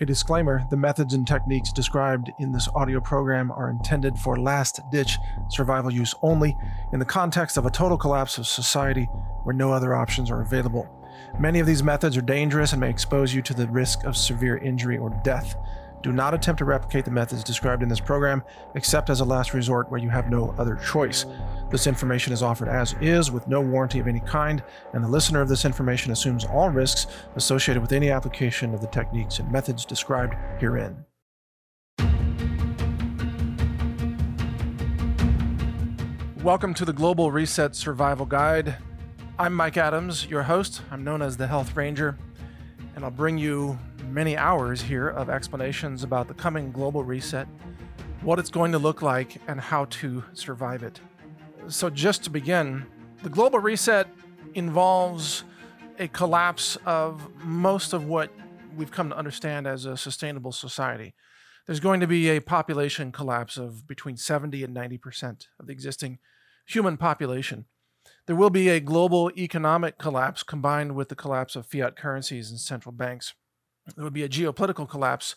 A disclaimer the methods and techniques described in this audio program are intended for last ditch survival use only in the context of a total collapse of society where no other options are available. Many of these methods are dangerous and may expose you to the risk of severe injury or death. Do not attempt to replicate the methods described in this program, except as a last resort where you have no other choice. This information is offered as is, with no warranty of any kind, and the listener of this information assumes all risks associated with any application of the techniques and methods described herein. Welcome to the Global Reset Survival Guide. I'm Mike Adams, your host. I'm known as the Health Ranger, and I'll bring you many hours here of explanations about the coming global reset, what it's going to look like, and how to survive it. So, just to begin, the global reset involves a collapse of most of what we've come to understand as a sustainable society. There's going to be a population collapse of between 70 and 90% of the existing human population. There will be a global economic collapse combined with the collapse of fiat currencies and central banks. There will be a geopolitical collapse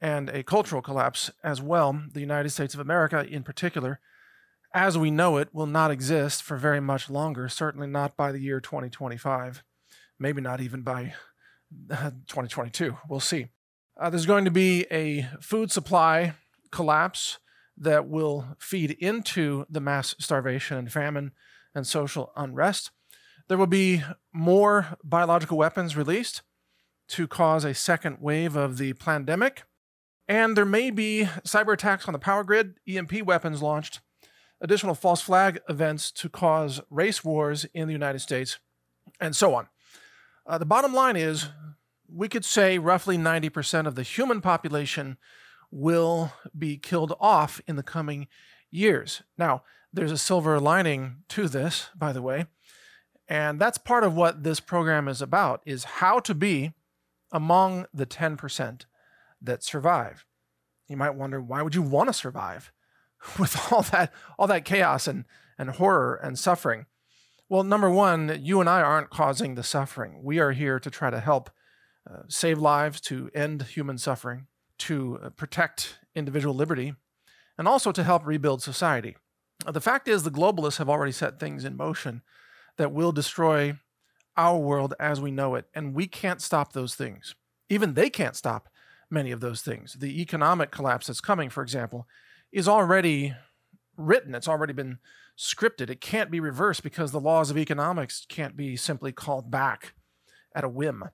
and a cultural collapse as well. The United States of America, in particular, as we know it, will not exist for very much longer, certainly not by the year 2025, maybe not even by 2022. We'll see. Uh, there's going to be a food supply collapse that will feed into the mass starvation and famine and social unrest. There will be more biological weapons released to cause a second wave of the pandemic. And there may be cyber attacks on the power grid, EMP weapons launched, additional false flag events to cause race wars in the United States, and so on. Uh, the bottom line is we could say roughly 90% of the human population will be killed off in the coming years. Now, there's a silver lining to this, by the way, and that's part of what this program is about is how to be among the 10% that survive. You might wonder why would you want to survive with all that all that chaos and and horror and suffering? Well, number 1, you and I aren't causing the suffering. We are here to try to help uh, save lives, to end human suffering, to uh, protect individual liberty, and also to help rebuild society. The fact is the globalists have already set things in motion that will destroy our world as we know it. And we can't stop those things. Even they can't stop many of those things. The economic collapse that's coming, for example, is already written, it's already been scripted. It can't be reversed because the laws of economics can't be simply called back at a whim.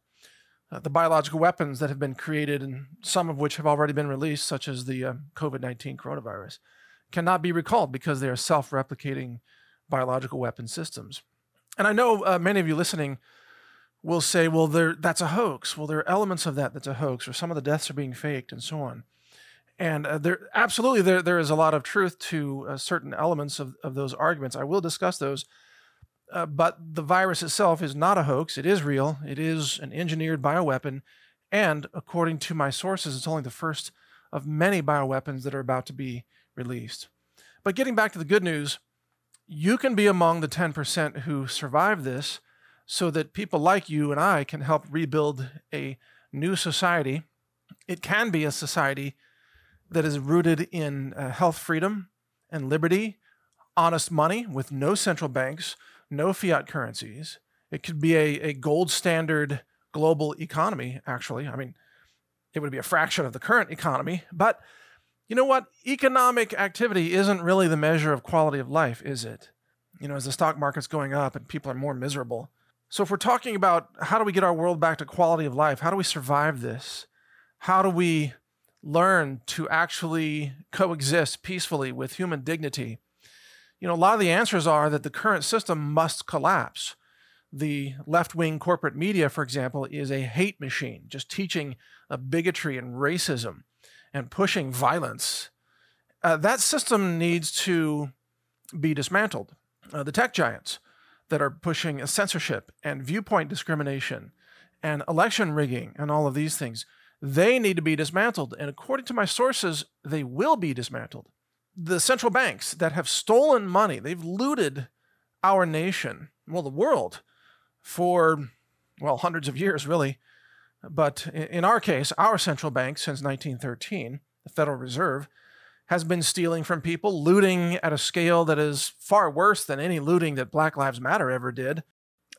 Uh, the biological weapons that have been created, and some of which have already been released, such as the uh, COVID 19 coronavirus, cannot be recalled because they are self replicating biological weapon systems. And I know uh, many of you listening will say, well, there, that's a hoax. Well, there are elements of that that's a hoax, or some of the deaths are being faked, and so on. And uh, there, absolutely, there, there is a lot of truth to uh, certain elements of, of those arguments. I will discuss those. Uh, but the virus itself is not a hoax. It is real. It is an engineered bioweapon. And according to my sources, it's only the first of many bioweapons that are about to be released. But getting back to the good news, you can be among the 10% who survive this so that people like you and I can help rebuild a new society. It can be a society that is rooted in uh, health freedom and liberty, honest money with no central banks, no fiat currencies. It could be a, a gold standard global economy, actually. I mean, it would be a fraction of the current economy, but you know what? Economic activity isn't really the measure of quality of life, is it? You know, as the stock market's going up and people are more miserable. So, if we're talking about how do we get our world back to quality of life, how do we survive this? How do we learn to actually coexist peacefully with human dignity? You know, a lot of the answers are that the current system must collapse. The left wing corporate media, for example, is a hate machine, just teaching bigotry and racism and pushing violence, uh, that system needs to be dismantled. Uh, the tech giants that are pushing censorship and viewpoint discrimination and election rigging and all of these things, they need to be dismantled. And according to my sources, they will be dismantled. The central banks that have stolen money, they've looted our nation, well, the world, for, well, hundreds of years, really. But in our case, our central bank since 1913, the Federal Reserve, has been stealing from people, looting at a scale that is far worse than any looting that Black Lives Matter ever did.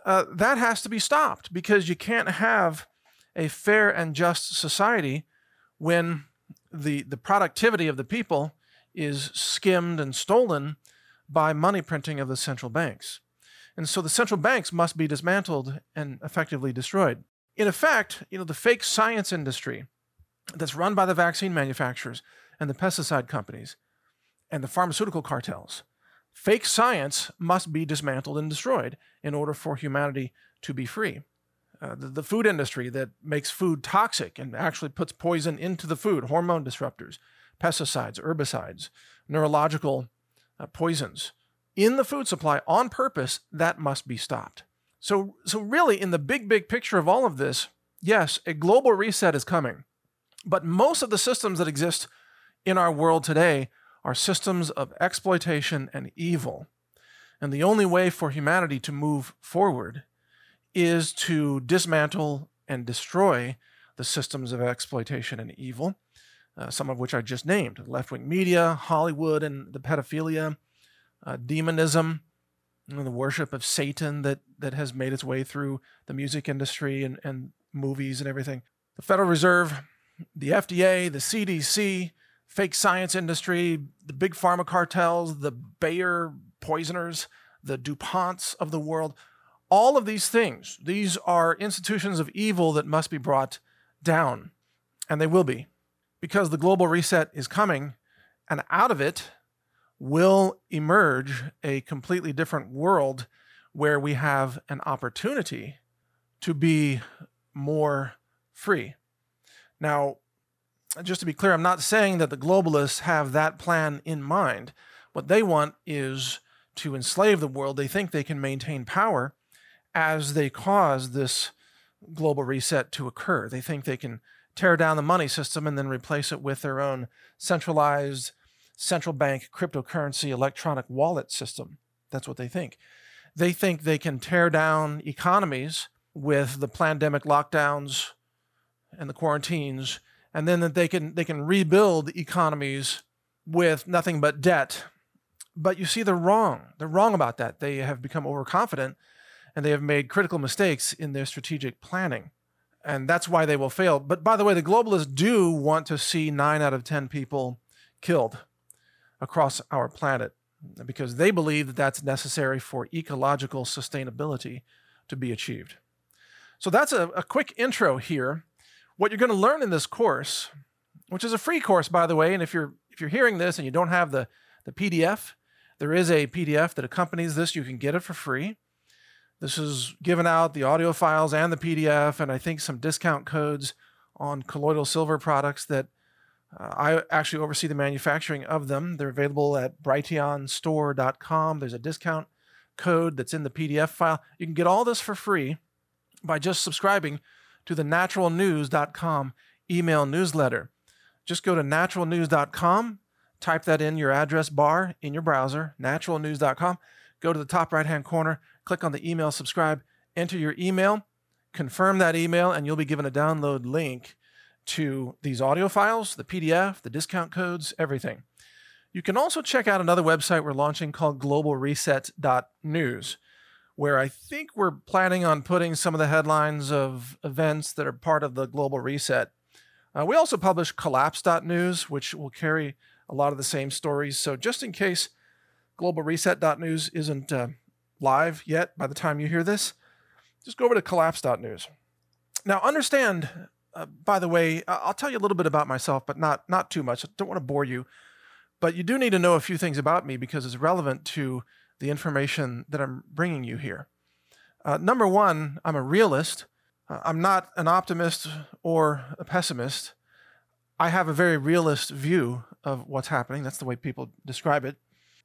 Uh, that has to be stopped because you can't have a fair and just society when the, the productivity of the people is skimmed and stolen by money printing of the central banks. And so the central banks must be dismantled and effectively destroyed. In effect, you know, the fake science industry that's run by the vaccine manufacturers and the pesticide companies and the pharmaceutical cartels, fake science must be dismantled and destroyed in order for humanity to be free. Uh, the, the, food industry that makes food toxic and actually puts poison into the food, hormone disruptors, pesticides, herbicides, neurological uh, poisons in the food supply on purpose, that must be stopped. So, so really, in the big, big picture of all of this, yes, a global reset is coming. But most of the systems that exist in our world today are systems of exploitation and evil. And the only way for humanity to move forward is to dismantle and destroy the systems of exploitation and evil, uh, some of which I just named left wing media, Hollywood, and the pedophilia, uh, demonism, know, the worship of Satan that, that has made its way through the music industry and, and movies and everything. The Federal Reserve, the FDA, the CDC, fake science industry, the big pharma cartels, the Bayer poisoners, the DuPonts of the world, all of these things, these are institutions of evil that must be brought down. And they will be, because the global reset is coming, and out of it will emerge a completely different world where we have an opportunity to be more free. Now, just to be clear, I'm not saying that the globalists have that plan in mind. What they want is to enslave the world. They think they can maintain power as they cause this global reset to occur. They think they can tear down the money system and then replace it with their own centralized central bank cryptocurrency electronic wallet system. That's what they think. They think they can tear down economies with the pandemic lockdowns and the quarantines and then that they can they can rebuild economies with nothing but debt. But you see, they're wrong. They're wrong about that. They have become overconfident, and they have made critical mistakes in their strategic planning, and that's why they will fail. But by the way, the globalists do want to see nine out of ten people killed across our planet because they believe that that's necessary for ecological sustainability to be achieved. So that's a, a quick intro here what you're going to learn in this course, which is a free course, by the way, and if you're if you're hearing this and you don't have the the PDF, there is a PDF that accompanies this. You can get it for free. This is given out the audio files and the PDF, and I think some discount codes on colloidal silver products that I actually oversee the manufacturing of them. They're available at brighteonstore.com. There's a discount code that's in the PDF file. You can get all this for free by just subscribing to the naturalnews.com email newsletter. Just go to naturalnews.com, type that in your address bar in your browser, naturalnews.com, go to the top right hand corner, click on the email subscribe, enter your email, confirm that email, and you'll be given a download link to these audio files, the PDF, the discount codes, everything. You can also check out another website we're launching called globalreset.news where I think we're planning on putting some of the headlines of events that are part of the global reset. Uh, we also publish collapse.news, which will carry a lot of the same stories. So just in case globalreset.news isn't uh, live yet by the time you hear this, just go over to collapse.news. Now, understand, uh, by the way, I'll tell you a little bit about myself, but not not too much. I don't want to bore you, but you do need to know a few things about me because it's relevant to the information that I'm bringing you here. Uh, number one, I'm a realist. Uh, I'm not an optimist or a pessimist. I have a very realist view of what's happening. That's the way people describe it.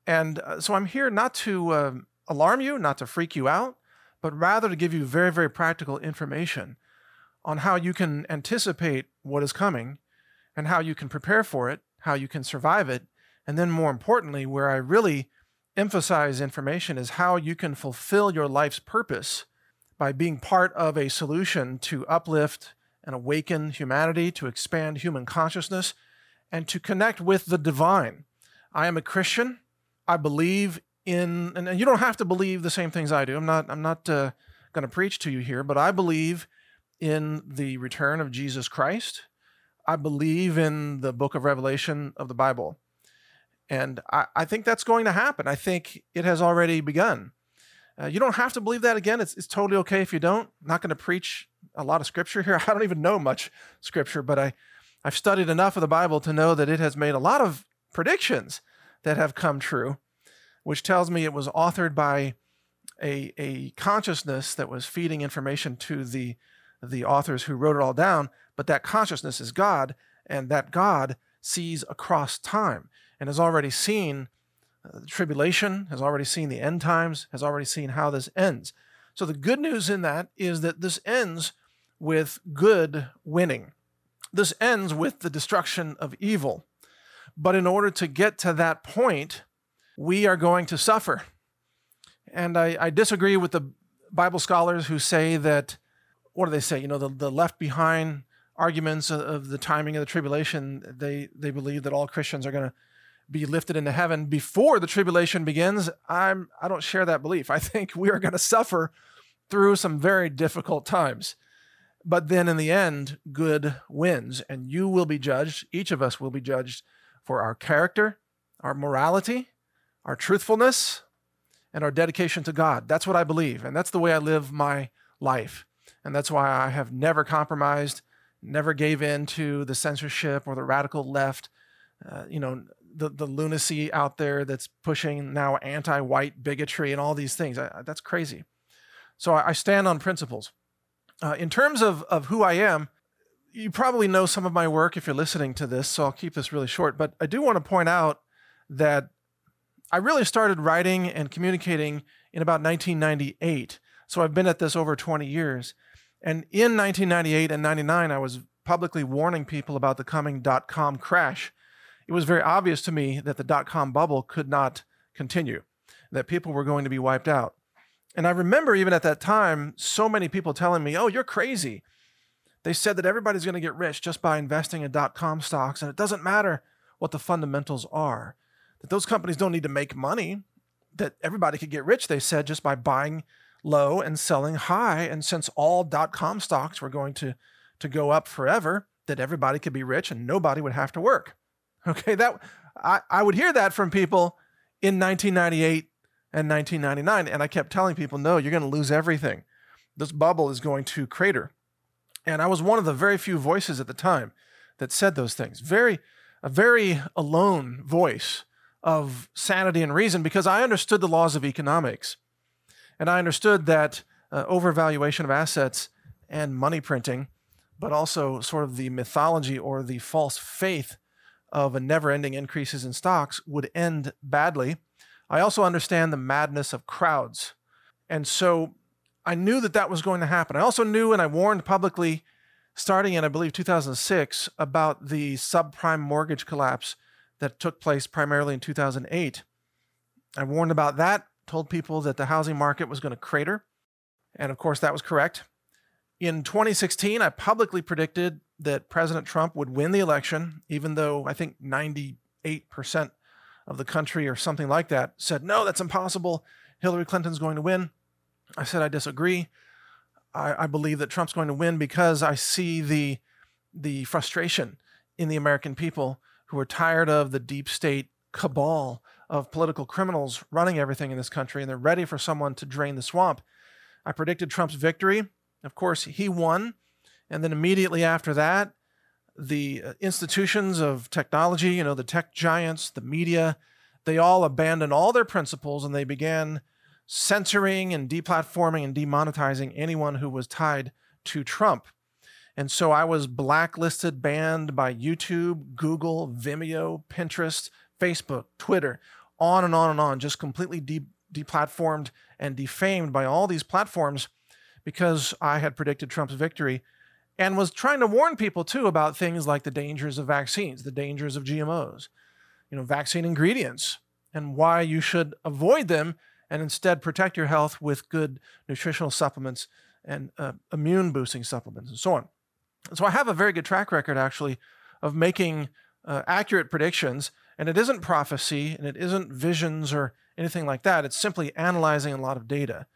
And uh, so I'm here not to um, alarm you, not to freak you out, but rather to give you very, very practical information on how you can anticipate what is coming and how you can prepare for it, how you can survive it, and then more importantly, where I really emphasize information is how you can fulfill your life's purpose by being part of a solution to uplift and awaken humanity, to expand human consciousness, and to connect with the divine. I am a Christian. I believe in, and you don't have to believe the same things I do. I'm not. I'm not uh, going to preach to you here, but I believe in the return of Jesus Christ. I believe in the book of Revelation of the Bible. And I, I think that's going to happen. I think it has already begun. Uh, you don't have to believe that again. It's, it's totally okay if you don't. I'm not going to preach a lot of scripture here. I don't even know much scripture, but I, I've studied enough of the Bible to know that it has made a lot of predictions that have come true, which tells me it was authored by a, a consciousness that was feeding information to the, the authors who wrote it all down. But that consciousness is God, and that God sees across time and has already seen uh, the tribulation, has already seen the end times, has already seen how this ends. So the good news in that is that this ends with good winning. This ends with the destruction of evil. But in order to get to that point, we are going to suffer. And I, I disagree with the Bible scholars who say that, what do they say? You know, the, the left behind arguments of, the timing of the tribulation, they, they believe that all Christians are going to be lifted into heaven before the tribulation begins, I'm I don't share that belief. I think we are going to suffer through some very difficult times. But then in the end, good wins and you will be judged, each of us will be judged for our character, our morality, our truthfulness, and our dedication to God. That's what I believe, and that's the way I live my life. And that's why I have never compromised, never gave in to the censorship or the radical left. Uh, you know, the, the lunacy out there that's pushing now anti-white bigotry and all these things. I, that's crazy. So I, I, stand on principles. Uh, in terms of, of who I am, you probably know some of my work if you're listening to this, so I'll keep this really short. But I do want to point out that I really started writing and communicating in about 1998. So I've been at this over 20 years. And in 1998 and 99, I was publicly warning people about the coming dot com crash it was very obvious to me that the dot com bubble could not continue, that people were going to be wiped out. And I remember even at that time, so many people telling me, oh, you're crazy. They said that everybody's going to get rich just by investing in dot com stocks, and it doesn't matter what the fundamentals are. That those companies don't need to make money, that everybody could get rich, they said, just by buying low and selling high. And since all dot com stocks were going to, to go up forever, that everybody could be rich and nobody would have to work. Okay, that I, I would hear that from people in 1998 and 1999, and I kept telling people, no, you're going to lose everything. This bubble is going to crater. And I was one of the very few voices at the time that said those things. Very, a very alone voice of sanity and reason because I understood the laws of economics. And I understood that uh, overvaluation of assets and money printing, but also sort of the mythology or the false faith of a never ending increases in stocks would end badly. I also understand the madness of crowds. And so I knew that that was going to happen. I also knew and I warned publicly starting in, I believe, 2006 about the subprime mortgage collapse that took place primarily in 2008. I warned about that, told people that the housing market was going to crater. And of course, that was correct. In 2016, I publicly predicted that President Trump would win the election, even though I think 98% of the country or something like that said, no, that's impossible. Hillary Clinton's going to win. I said, I disagree. I, I believe that Trump's going to win because I see the, the frustration in the American people who are tired of the deep state cabal of political criminals running everything in this country, and they're ready for someone to drain the swamp. I predicted Trump's victory. Of course, he won and then immediately after that, the uh, institutions of technology, you know, the tech giants, the media, they all abandoned all their principles and they began censoring and deplatforming and demonetizing anyone who was tied to Trump. And so I was blacklisted, banned by YouTube, Google, Vimeo, Pinterest, Facebook, Twitter, on and on and on, just completely de- deplatformed and defamed by all these platforms because I had predicted Trump's victory and was trying to warn people too about things like the dangers of vaccines, the dangers of GMOs, you know, vaccine ingredients, and why you should avoid them and instead protect your health with good nutritional supplements and uh, immune boosting supplements and so on. So I have a very good track record, actually, of making uh, accurate predictions. And it isn't prophecy and it isn't visions or anything like that. It's simply analyzing a lot of data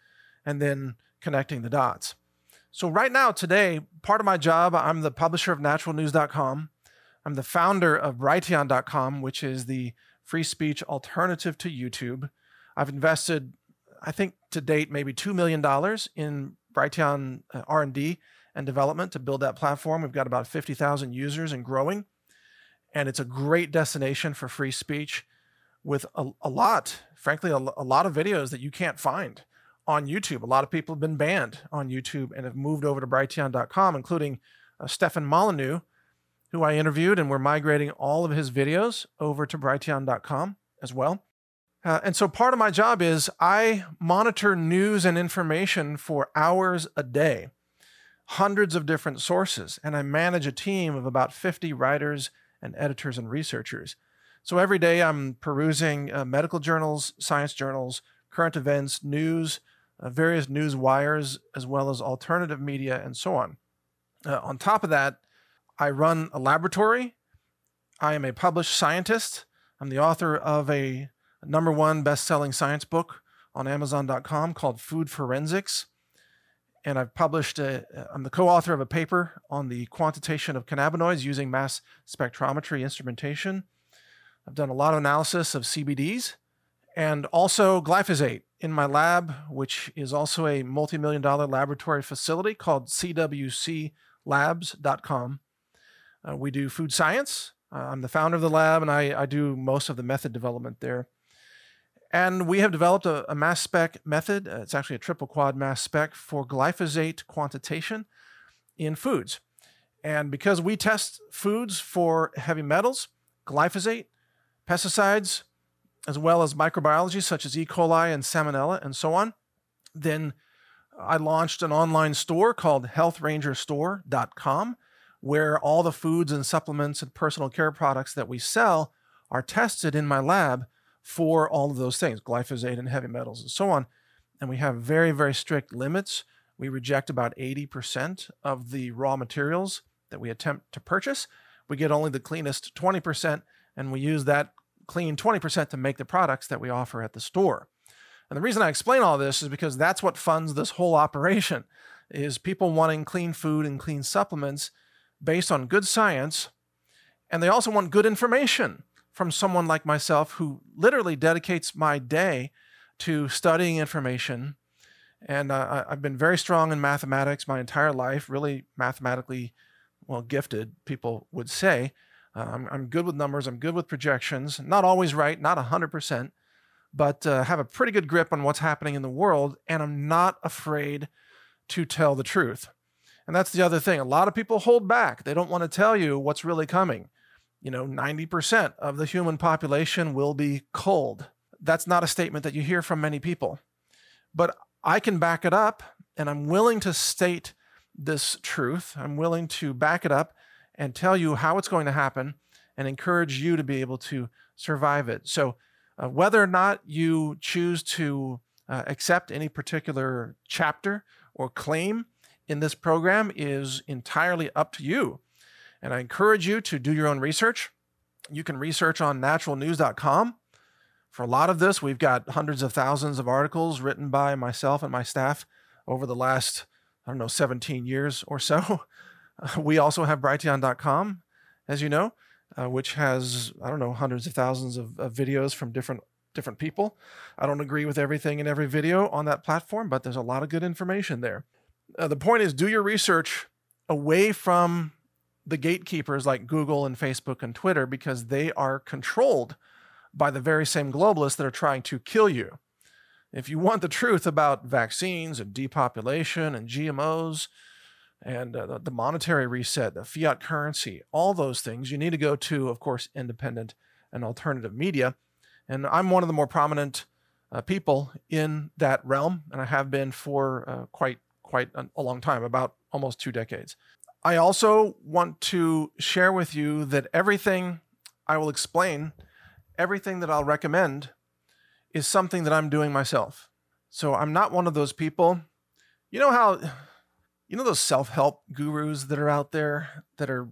and then connecting the dots. So, right now, today, part of my job, I'm the publisher of naturalnews.com. I'm the founder of Brighteon.com, which is the free speech alternative to YouTube. I've invested, I think, to date, maybe $2 million in Brighteon uh, R&D and development to build that platform. We've got about 50,000 users and growing. And it's a great destination for free speech with a, a lot, frankly, a, a lot of videos that you can't find on YouTube. A lot of people have been banned on YouTube and have moved over to Brighteon.com, including uh, Stefan Molyneux, who I interviewed, and we're migrating all of his videos over to Brighteon.com as well. Uh, and so part of my job is I monitor news and information for hours a day, hundreds of different sources, and I manage a team of about 50 writers and editors and researchers. So every day I'm perusing uh, medical journals, science journals, current events, news, uh, various news wires, as well as alternative media, and so on. Uh, on top of that, I run a laboratory. I am a published scientist. I'm the author of a number one best selling science book on Amazon.com called Food Forensics. And I've published, a, I'm the co author of a paper on the quantitation of cannabinoids using mass spectrometry instrumentation. I've done a lot of analysis of CBDs and also glyphosate in my lab, which is also a multi million dollar laboratory facility called CWClabs.com. Uh, we do food science. Uh, I'm the founder of the lab and I, I do most of the method development there. And we have developed a, a mass spec method. Uh, it's actually a triple quad mass spec for glyphosate quantitation in foods. And because we test foods for heavy metals, glyphosate, pesticides, as well as microbiology such as E. coli and Salmonella and so on, then I launched an online store called healthrangerstore.com where all the foods and supplements and personal care products that we sell are tested in my lab for all of those things, glyphosate and heavy metals and so on. And we have very, very strict limits. We reject about 80% of the raw materials that we attempt to purchase. We get only the cleanest 20%, and we use that clean 20% to make the products that we offer at the store. And the reason I explain all this is because that's what funds this whole operation is people wanting clean food and clean supplements based on good science and they also want good information from someone like myself who literally dedicates my day to studying information. And uh, I've been very strong in mathematics my entire life, really mathematically well gifted, people would say. Uh, I'm, I'm, good with numbers, I'm good with projections, not always right, not 100%, but uh, have a pretty good grip on what's happening in the world, and I'm not afraid to tell the truth. And that's the other thing. A lot of people hold back, they don't want to tell you what's really coming you know, 90% of the human population will be cold. That's not a statement that you hear from many people. But I can back it up, and I'm willing to state this truth. I'm willing to back it up and tell you how it's going to happen and encourage you to be able to survive it. So, uh, whether or not you choose to uh, accept any particular chapter or claim in this program is entirely up to you. And I encourage you to do your own research. You can research on naturalnews.com. For a lot of this, we've got hundreds of thousands of articles written by myself and my staff over the last, I don't know, 17 years or so. we also have Brighteon.com, as you know, uh, which has, I don't know, hundreds of thousands of, of videos from different different people. I don't agree with everything in every video on that platform, but there's a lot of good information there. Uh, the point is, do your research away from the gatekeepers like Google and Facebook and Twitter because they are controlled by the very same globalists that are trying to kill you. If you want the truth about vaccines and depopulation and GMOs and uh, the monetary reset, the fiat currency, all those things, you need to go to, of course, independent and alternative media. And I'm one of the more prominent uh, people in that realm, and I have been for uh, quite quite a long time, about almost two decades. I also want to share with you that everything I will explain, everything that I'll recommend, is something that I'm doing myself. So I'm not one of those people. You know how you know those self-help gurus that are out there that are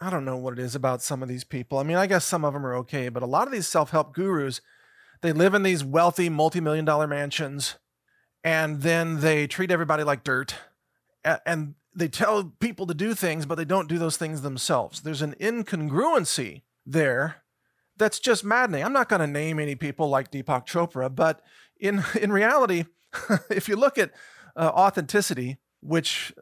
I don't know what it is about some of these people. I mean, I guess some of them are okay, but a lot of these self-help gurus, they live in these wealthy multi-million dollar mansions and then they treat everybody like dirt and they tell people to do things but they don't do those things themselves. There's an incongruency there that's just maddening. I'm not going to name any people like Deepak Chopra, but in in reality, if you look at uh, authenticity, which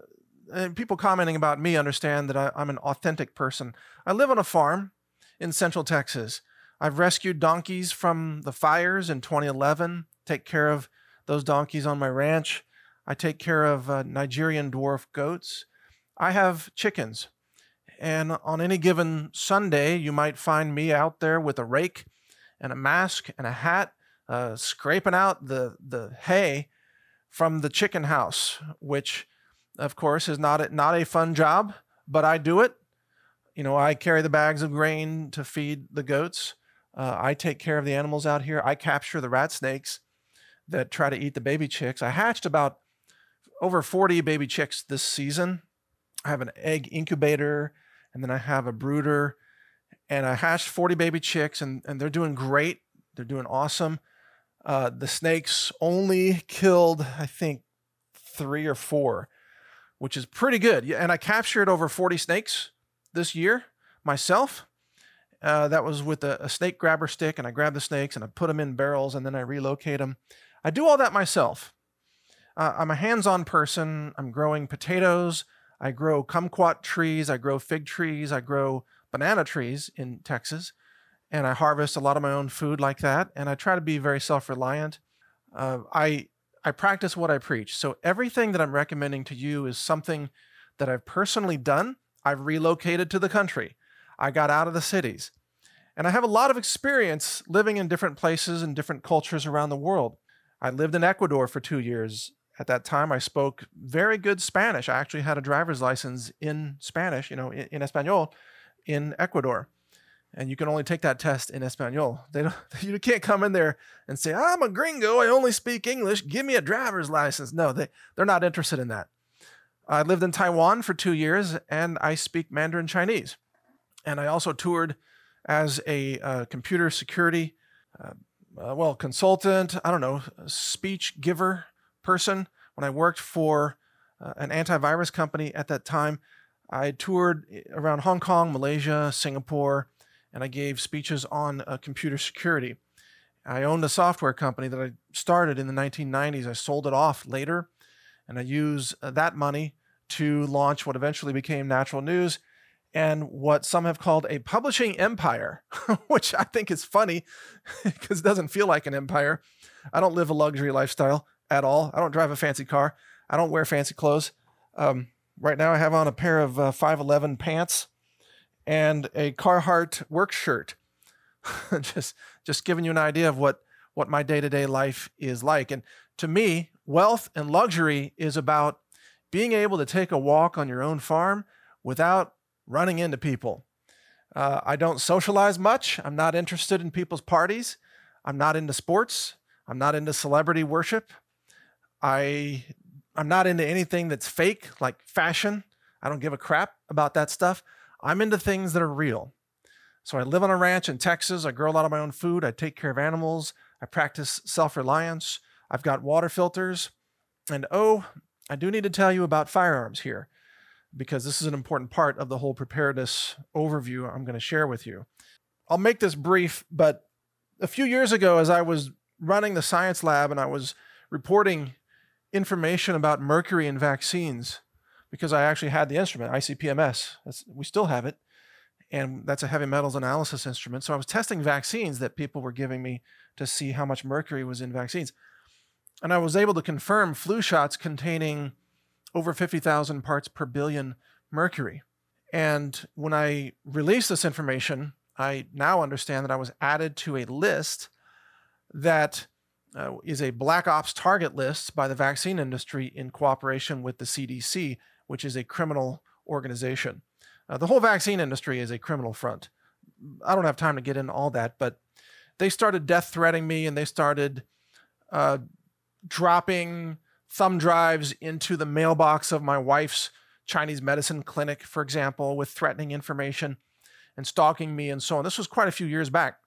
uh, people commenting about me understand that I, I'm an authentic person. I live on a farm in central Texas. I've rescued donkeys from the fires in 2011, take care of those donkeys on my ranch. I take care of uh, Nigerian dwarf goats. I have chickens. And on any given Sunday, you might find me out there with a rake and a mask and a hat, uh, scraping out the, the hay from the chicken house, which of course, is not a, not a fun job, but I do it. You know, I carry the bags of grain to feed the goats. Uh, I take care of the animals out here. I capture the rat snakes that try to eat the baby chicks. I hatched about over 40 baby chicks this season. I have an egg incubator and then I have a brooder and I hatched 40 baby chicks and, and they're doing great. They're doing awesome. Uh, the snakes only killed, I think, three or four which is pretty good. And I captured over 40 snakes this year myself. Uh, that was with a, a, snake grabber stick, and I grab the snakes and I put them in barrels and then I relocate them. I do all that myself. Uh, I'm a hands on person. I'm growing potatoes. I grow kumquat trees. I grow fig trees. I grow banana trees in Texas. And I harvest a lot of my own food like that. And I try to be very self reliant. Uh, I I practice what I preach. So everything that I'm recommending to you is something that I've personally done. I've relocated to the country. I got out of the cities. And I have a lot of experience living in different places and different cultures around the world. I lived in Ecuador for two years. At that time, I spoke very good Spanish. I actually had a driver's license in Spanish, you know, in, in Espanol in Ecuador and you can only take that test in Espanol. They don't, you can't come in there and say, "I'm a gringo. I only speak English. Give me a driver's license." No, they they're not interested in that. I lived in Taiwan for two years, and I speak Mandarin Chinese, and I also toured as a uh, computer security, uh, uh, well, consultant. I don't know, speech giver person. When I worked for uh, an antivirus company at that time, I toured around Hong Kong, Malaysia, Singapore and I gave speeches on uh, computer security. I owned a software company that I started in the 1990s. I sold it off later, and I used uh, that money to launch what eventually became Natural News and what some have called a publishing empire, which I think is funny because it doesn't feel like an empire. I don't live a luxury lifestyle at all. I don't drive a fancy car. I don't wear fancy clothes. Um, right now, I have on a pair of uh, 511 pants and a Carhartt work shirt. just just giving you an idea of what what my day-to-day life is like. And to me, wealth and luxury is about being able to take a walk on your own farm without running into people. Uh, I don't socialize much. I'm not interested in people's parties. I'm not into sports. I'm not into celebrity worship. I I'm not into anything that's fake, like fashion. I don't give a crap about that stuff. I'm into things that are real. So I live on a ranch in Texas. I grow a lot of my own food. I take care of animals. I practice self reliance. I've got water filters. And oh, I do need to tell you about firearms here because this is an important part of the whole preparedness overview I'm going to share with you. I'll make this brief, but a few years ago, as I was running the science lab and I was reporting information about mercury in vaccines, because I actually had the instrument, ICP-MS. We still have it. And that's a heavy metals analysis instrument. So I was testing vaccines that people were giving me to see how much mercury was in vaccines. And I was able to confirm flu shots containing over 50,000 parts per billion mercury. And when I released this information, I now understand that I was added to a list that uh, is a black ops target list by the vaccine industry in cooperation with the CDC which is a criminal organization. Uh, the whole vaccine industry is a criminal front. I don't have time to get into all that, but they started death threatening me and they started uh, dropping thumb drives into the mailbox of my wife's Chinese medicine clinic, for example, with threatening information and stalking me and so on. This was quite a few years back.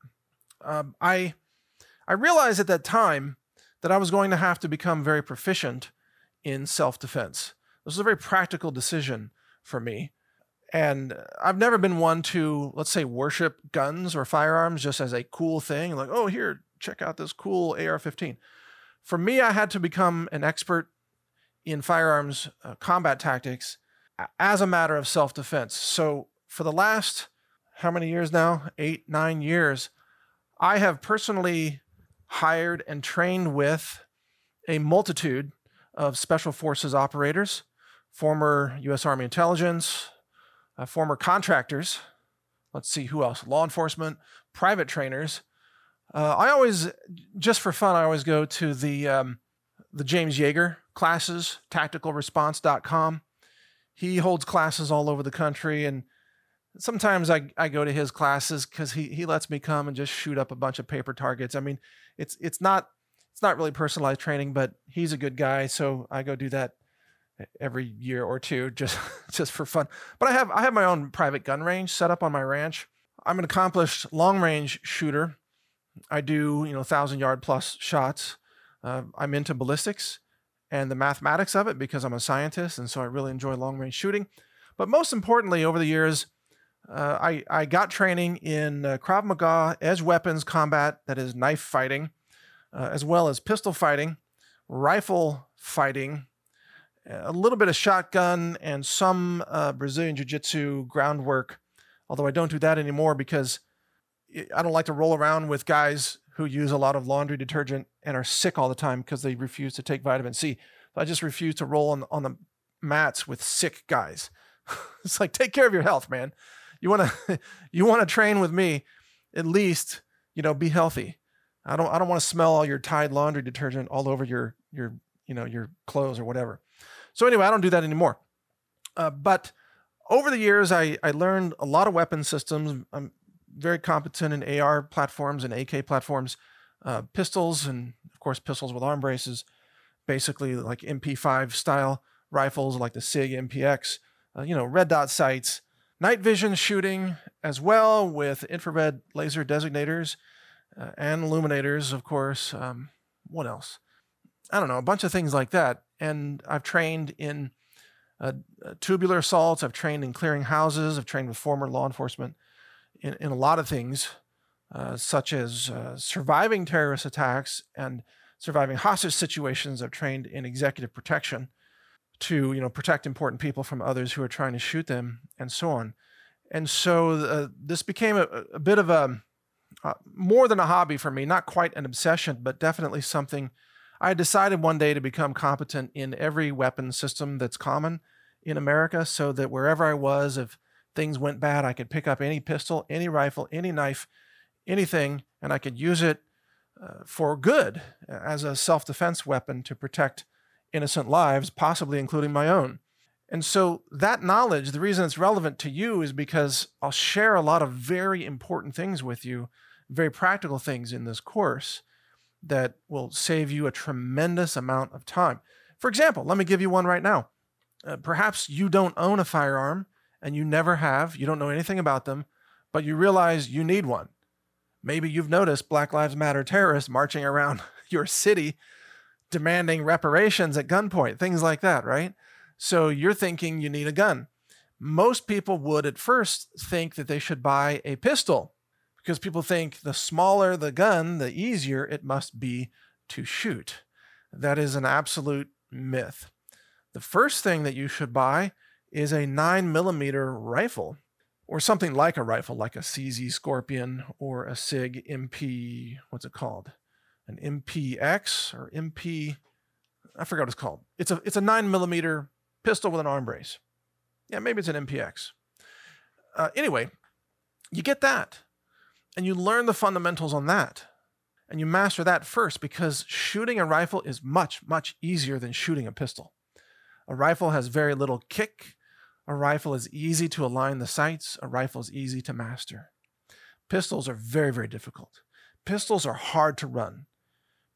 Um, I I realized at that time that I was going to have to become very proficient in self defense. This was a very practical decision for me. And I've never been one to, let's say, worship guns or firearms just as a cool thing, like, oh, here, check out this cool AR 15. For me, I had to become an expert in firearms uh, combat tactics as a matter of self defense. So for the last, how many years now? Eight, nine years, I have personally hired and trained with a multitude of special forces operators, former U.S. Army intelligence, uh, former contractors. Let's see who else law enforcement, private trainers. Uh, I always, just for fun, I always go to the, um, the James Yeager classes, tacticalresponse.com. He holds classes all over the country. And sometimes I, I go to his classes because he, he lets me come and just shoot up a bunch of paper targets. I mean, it's, it's not, it's not really personalized training, but he's a good guy. So I go do that every year or two just just for fun. But I have I have my own private gun range set up on my ranch. I'm an accomplished long range shooter. I do you know thousand yard plus shots. Uh, I'm into ballistics and the mathematics of it because I'm a scientist, and so I really enjoy long range shooting. But most importantly, over the years, uh, I I got training in uh, Krav Maga edge weapons combat, that is knife fighting, uh, as well as pistol fighting, rifle fighting, a little bit of shotgun and some uh, Brazilian Jiu Jitsu groundwork, although I don't do that anymore because I don't like to roll around with guys who use a lot of laundry detergent and are sick all the time because they refuse to take vitamin C. So I just refuse to roll on, on the mats with sick guys. it's like take care of your health, man. You want to you want to train with me, at least you know be healthy. I don't I don't want to smell all your Tide laundry detergent all over your your you know your clothes or whatever. So anyway, I don't do that anymore. Uh, but over the years, I, I learned a lot of weapon systems. I'm very competent in AR platforms and AK platforms, uh, pistols, and of course, pistols with arm braces, basically like MP5 style rifles like the SIG MPX, uh, you know, red dot sights, night vision shooting as well with infrared laser designators uh, and illuminators, of course. Um, what else? I don't know, a bunch of things like that and I've trained in uh, uh, tubular assaults. I've trained in clearing houses. I've trained with former law enforcement in, in a lot of things, uh, such as uh, surviving terrorist attacks and surviving hostage situations. I've trained in executive protection to you know protect important people from others who are trying to shoot them, and so on. And so uh, this became a, a bit of a uh, more than a hobby for me, not quite an obsession, but definitely something I decided one day to become competent in every weapon system that's common in America so that wherever I was, if things went bad, I could pick up any pistol, any rifle, any knife, anything, and I could use it uh, for good as a self defense weapon to protect innocent lives, possibly including my own. And so that knowledge, the reason it's relevant to you is because I'll share a lot of very important things with you, very practical things in this course that will save you a tremendous amount of time. For example, let me give you one right now. Uh, perhaps you don't own a firearm and you never have, you don't know anything about them, but you realize you need one. Maybe you've noticed Black Lives Matter terrorists marching around your city demanding reparations at gunpoint, things like that, right? So you're thinking you need a gun. Most people would at first think that they should buy a pistol because people think the smaller the gun, the easier it must be to shoot. That is an absolute myth. The first thing that you should buy is a 9 millimeter rifle or something like a rifle, like a CZ Scorpion or a SIG MP, what's it called? An MPX or MP, I forgot what it's called. It's a, it's a 9 millimeter pistol with an arm brace. Yeah, maybe it's an MPX. Uh, anyway, you get that and you learn the fundamentals on that. And you master that first because shooting a rifle is much, much easier than shooting a pistol. A rifle has very little kick. A rifle is easy to align the sights. A rifle is easy to master. Pistols are very, very difficult. Pistols are hard to run.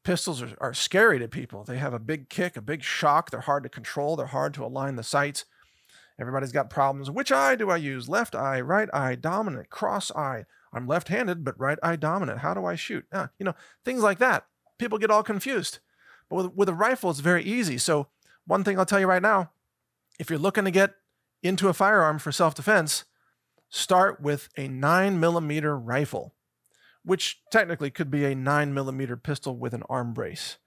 Pistols are, are scary to people. They have a big kick, a big shock. They're hard to control. They're hard to align the sights. Everybody's got problems. Which eye do I use? Left eye, right eye, dominant, cross eye. I'm left handed, but right eye dominant. How do I shoot? Ah, you know, things like that. People get all confused. But with, with a rifle, it's very easy. So, one thing I'll tell you right now if you're looking to get into a firearm for self defense, start with a 9 millimeter rifle, which technically could be a 9 millimeter pistol with an arm brace.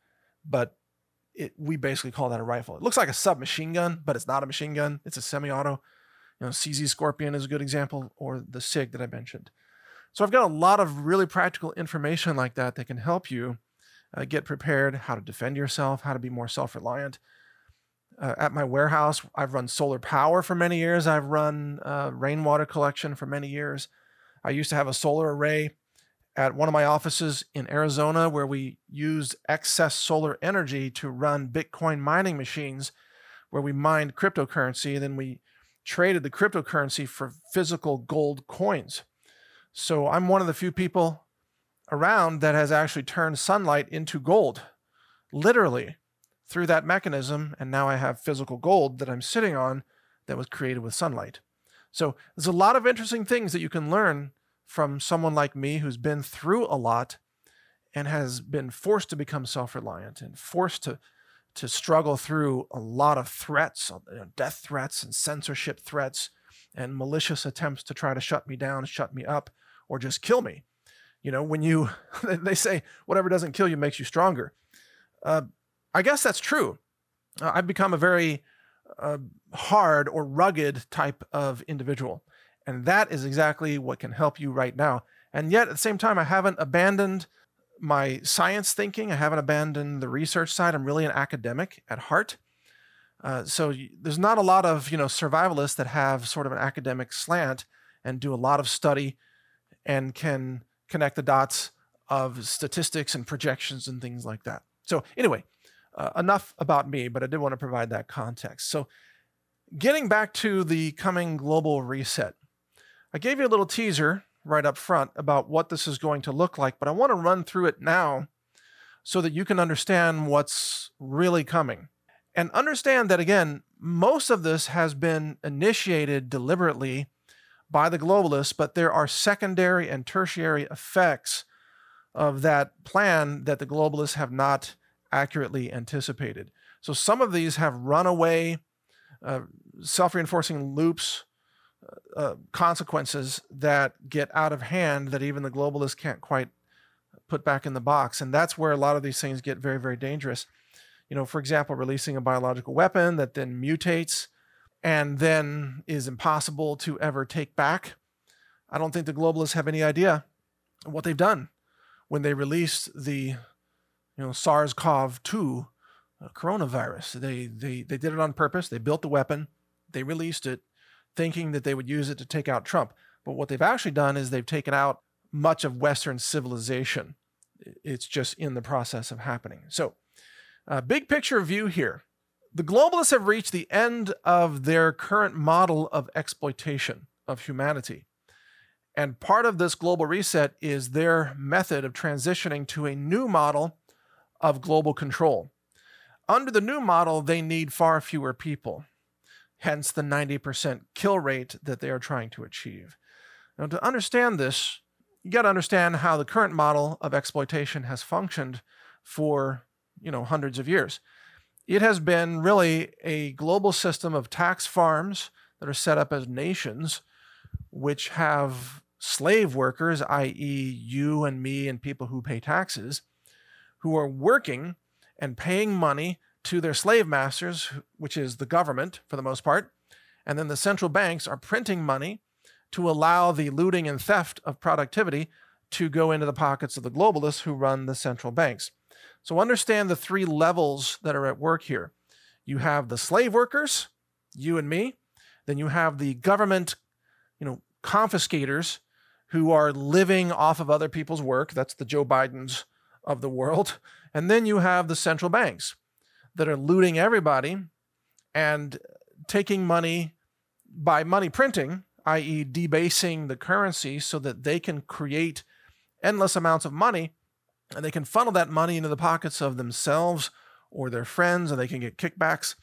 But it, we basically call that a rifle. It looks like a submachine gun, but it's not a machine gun. It's a semi-auto. You know, CZ Scorpion is a good example, or the SIG that I mentioned. So I've got a lot of really practical information like that that can help you uh, get prepared, how to defend yourself, how to be more self-reliant. Uh, at my warehouse, I've run solar power for many years. I've run uh, rainwater collection for many years. I used to have a solar array at one of my offices in Arizona where we used excess solar energy to run Bitcoin mining machines where we mined cryptocurrency and then we traded the cryptocurrency for physical gold coins. So I'm one of the few people around that has actually turned sunlight into gold, literally through that mechanism. And now I have physical gold that I'm sitting on that was created with sunlight. So there's a lot of interesting things that you can learn from someone like me who's been through a lot and has been forced to become self-reliant and forced to to struggle through a lot of threats, you know, death threats and censorship threats and malicious attempts to try to shut me down, shut me up, or just kill me. You know, when you they say whatever doesn't kill you makes you stronger. Uh, I guess that's true. Uh, I've become a very uh, hard or rugged type of individual. And that is exactly what can help you right now. And yet, at the same time, I haven't abandoned my science thinking. I haven't abandoned the research side. I'm really an academic at heart. Uh, so there's not a lot of you know survivalists that have sort of an academic slant and do a lot of study and can connect the dots of statistics and projections and things like that. So anyway, uh, enough about me, but I did want to provide that context. So getting back to the coming global reset, I gave you a little teaser right up front about what this is going to look like, but I want to run through it now so that you can understand what's really coming. And understand that, again, most of this has been initiated deliberately by the globalists, but there are secondary and tertiary effects of that plan that the globalists have not accurately anticipated. So some of these have runaway uh, self reinforcing loops uh, consequences that get out of hand that even the globalists can't quite put back in the box. And that's where a lot of these things get very, very dangerous. You know, for example, releasing a biological weapon that then mutates and then is impossible to ever take back. I don't think the globalists have any idea what they've done when they released the you know SARS-CoV-2 uh, coronavirus. They they they did it on purpose. They built the weapon, they released it, thinking that they would use it to take out Trump. But what they've actually done is they've taken out much of Western civilization. It's just in the process of happening. So, uh, big picture view here. The globalists have reached the end of their current model of exploitation of humanity. And part of this global reset is their method of transitioning to a new model of global control. Under the new model, they need far fewer people hence the 90% kill rate that they are trying to achieve. Now, to understand this, you got to understand how the current model of exploitation has functioned for, you know, hundreds of years. It has been really a global system of tax farms that are set up as nations, which have slave workers, i.e., you and me and people who pay taxes, who are working and paying money to their slave masters, which is the government for the most part. And then the central banks are printing money to allow the looting and theft of productivity to go into the pockets of the globalists who run the central banks. So understand the three levels that are at work here. You have the slave workers, you and me. Then you have the government, you know, confiscators who are living off of other people's work. That's the Joe Bidens of the world. And then you have the central banks that are looting everybody and taking money by money printing, i.e., debasing the currency so that they can create endless amounts of money And they can funnel that money into the pockets of themselves or their friends, and they can get kickbacks.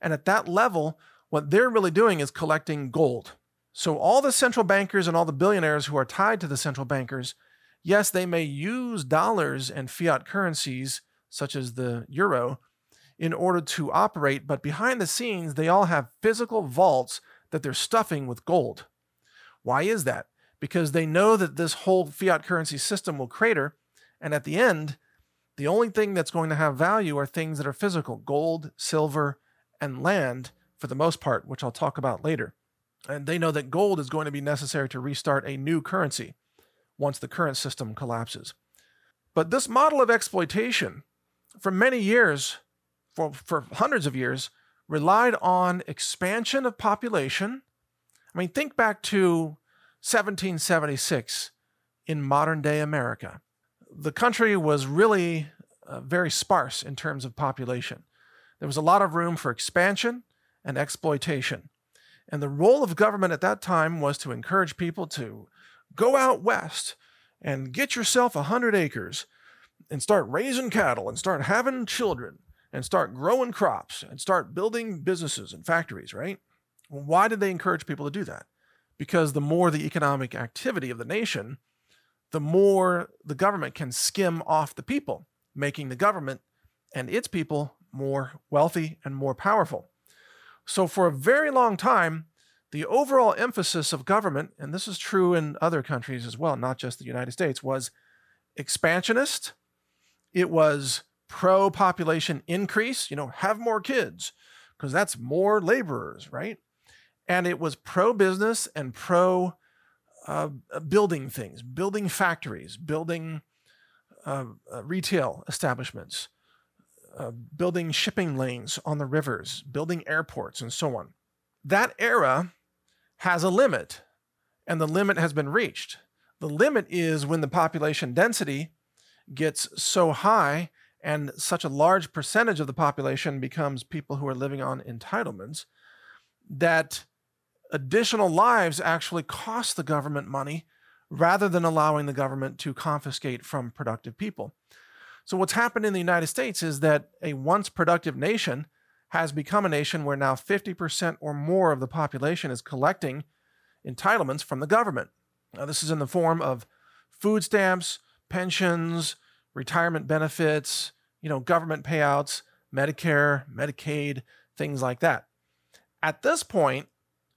And at that level, what they're really doing is collecting gold. So, all the central bankers and all the billionaires who are tied to the central bankers, yes, they may use dollars and fiat currencies, such as the euro, in order to operate, but behind the scenes, they all have physical vaults that they're stuffing with gold. Why is that? Because they know that this whole fiat currency system will crater, and at the end, the only thing that's going to have value are things that are physical gold, silver, and land for the most part, which I'll talk about later. And they know that gold is going to be necessary to restart a new currency once the current system collapses. But this model of exploitation, for many years, for, for hundreds of years, relied on expansion of population. I mean, think back to 1776 in modern day America. The country was really uh, very sparse in terms of population. There was a lot of room for expansion and exploitation. And the role of government at that time was to encourage people to go out west and get yourself a hundred acres and start raising cattle and start having children and start growing crops and start building businesses and factories, right? Why did they encourage people to do that? Because the more the economic activity of the nation, the more the government can skim off the people, making the government and its people more wealthy and more powerful. So, for a very long time, the overall emphasis of government, and this is true in other countries as well, not just the United States, was expansionist. It was pro population increase, you know, have more kids, because that's more laborers, right? And it was pro business and pro uh, building things, building factories, building uh, uh, retail establishments, uh, building shipping lanes on the rivers, building airports, and so on. That era has a limit, and the limit has been reached. The limit is when the population density gets so high and such a large percentage of the population becomes people who are living on entitlements that additional lives actually cost the government money rather than allowing the government to confiscate from productive people. So, what's happened in the United States is that a once productive nation has become a nation where now 50% or more of the population is collecting entitlements from the government. Now, this is in the form of food stamps, pensions, retirement benefits, you know, government payouts, Medicare, Medicaid, things like that. At this point,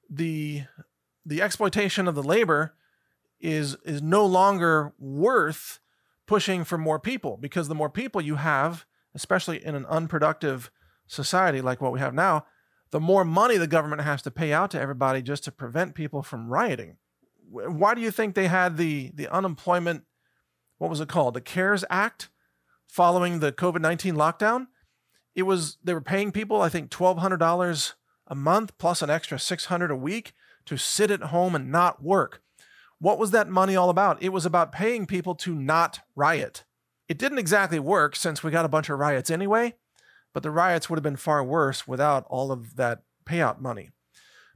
the the exploitation of the labor is is no longer worth pushing for more people because the more people you have, especially in an unproductive society like what we have now, the more money the government has to pay out to everybody just to prevent people from rioting. Why do you think they had the the unemployment what was it called? The CARES Act following the COVID 19 lockdown. It was, they were paying people, I think, $1,200 a month plus an extra $600 a week to sit at home and not work. What was that money all about? It was about paying people to not riot. It didn't exactly work since we got a bunch of riots anyway, but the riots would have been far worse without all of that payout money.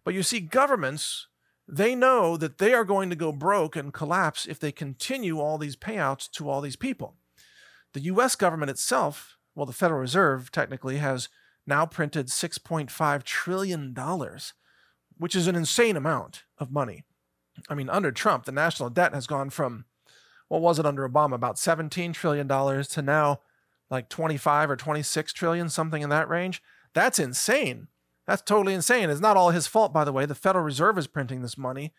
But you see, governments they know that they are going to go broke and collapse if they continue all these payouts to all these people. The US government itself, well, the Federal Reserve technically has now printed $6.5 trillion, which is an insane amount of money. I mean, under Trump, the national debt has gone from, what was it under Obama, about $17 trillion to now like 25 or 26 trillion, something in that range. That's insane. That's totally insane. It's not all his fault, by the way. The Federal Reserve is printing this money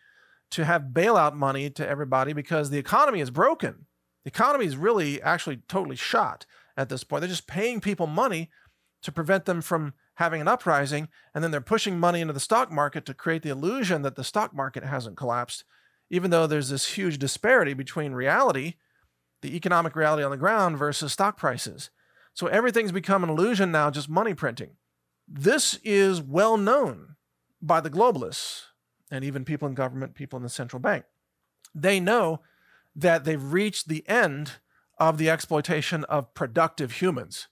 to have bailout money to everybody because the economy is broken. The economy is really actually totally shot at this point. They're just paying people money to prevent them from having an uprising, and then they're pushing money into the stock market to create the illusion that the stock market hasn't collapsed, even though there's this huge disparity between reality, the economic reality on the ground, versus stock prices. So everything's become an illusion now, just money printing. This is well known by the globalists and even people in government, people in the central bank. They know that they've reached the end of the exploitation of productive humans.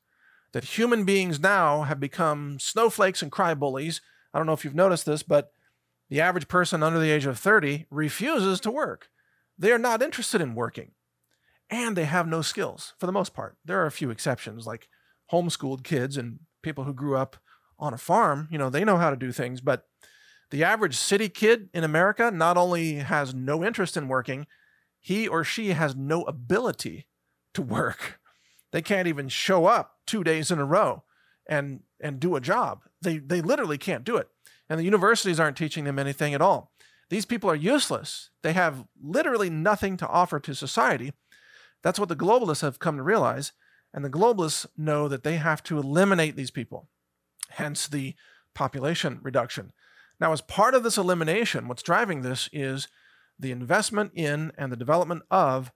That human beings now have become snowflakes and cry bullies. I don't know if you've noticed this, but the average person under the age of 30 refuses to work. They are not interested in working. and they have no skills for the most part. There are a few exceptions, like homeschooled kids and people who grew up on a farm. You know, they know how to do things, but the average city kid in America not only has no interest in working, he or she has no ability to work. They can't even show up two days in a row and and do a job. They they literally can't do it. And the universities aren't teaching them anything at all. These people are useless. They have literally nothing to offer to society. That's what the globalists have come to realize. And the globalists know that they have to eliminate these people, hence the population reduction. Now, as part of this elimination, what's driving this is the investment in and the development of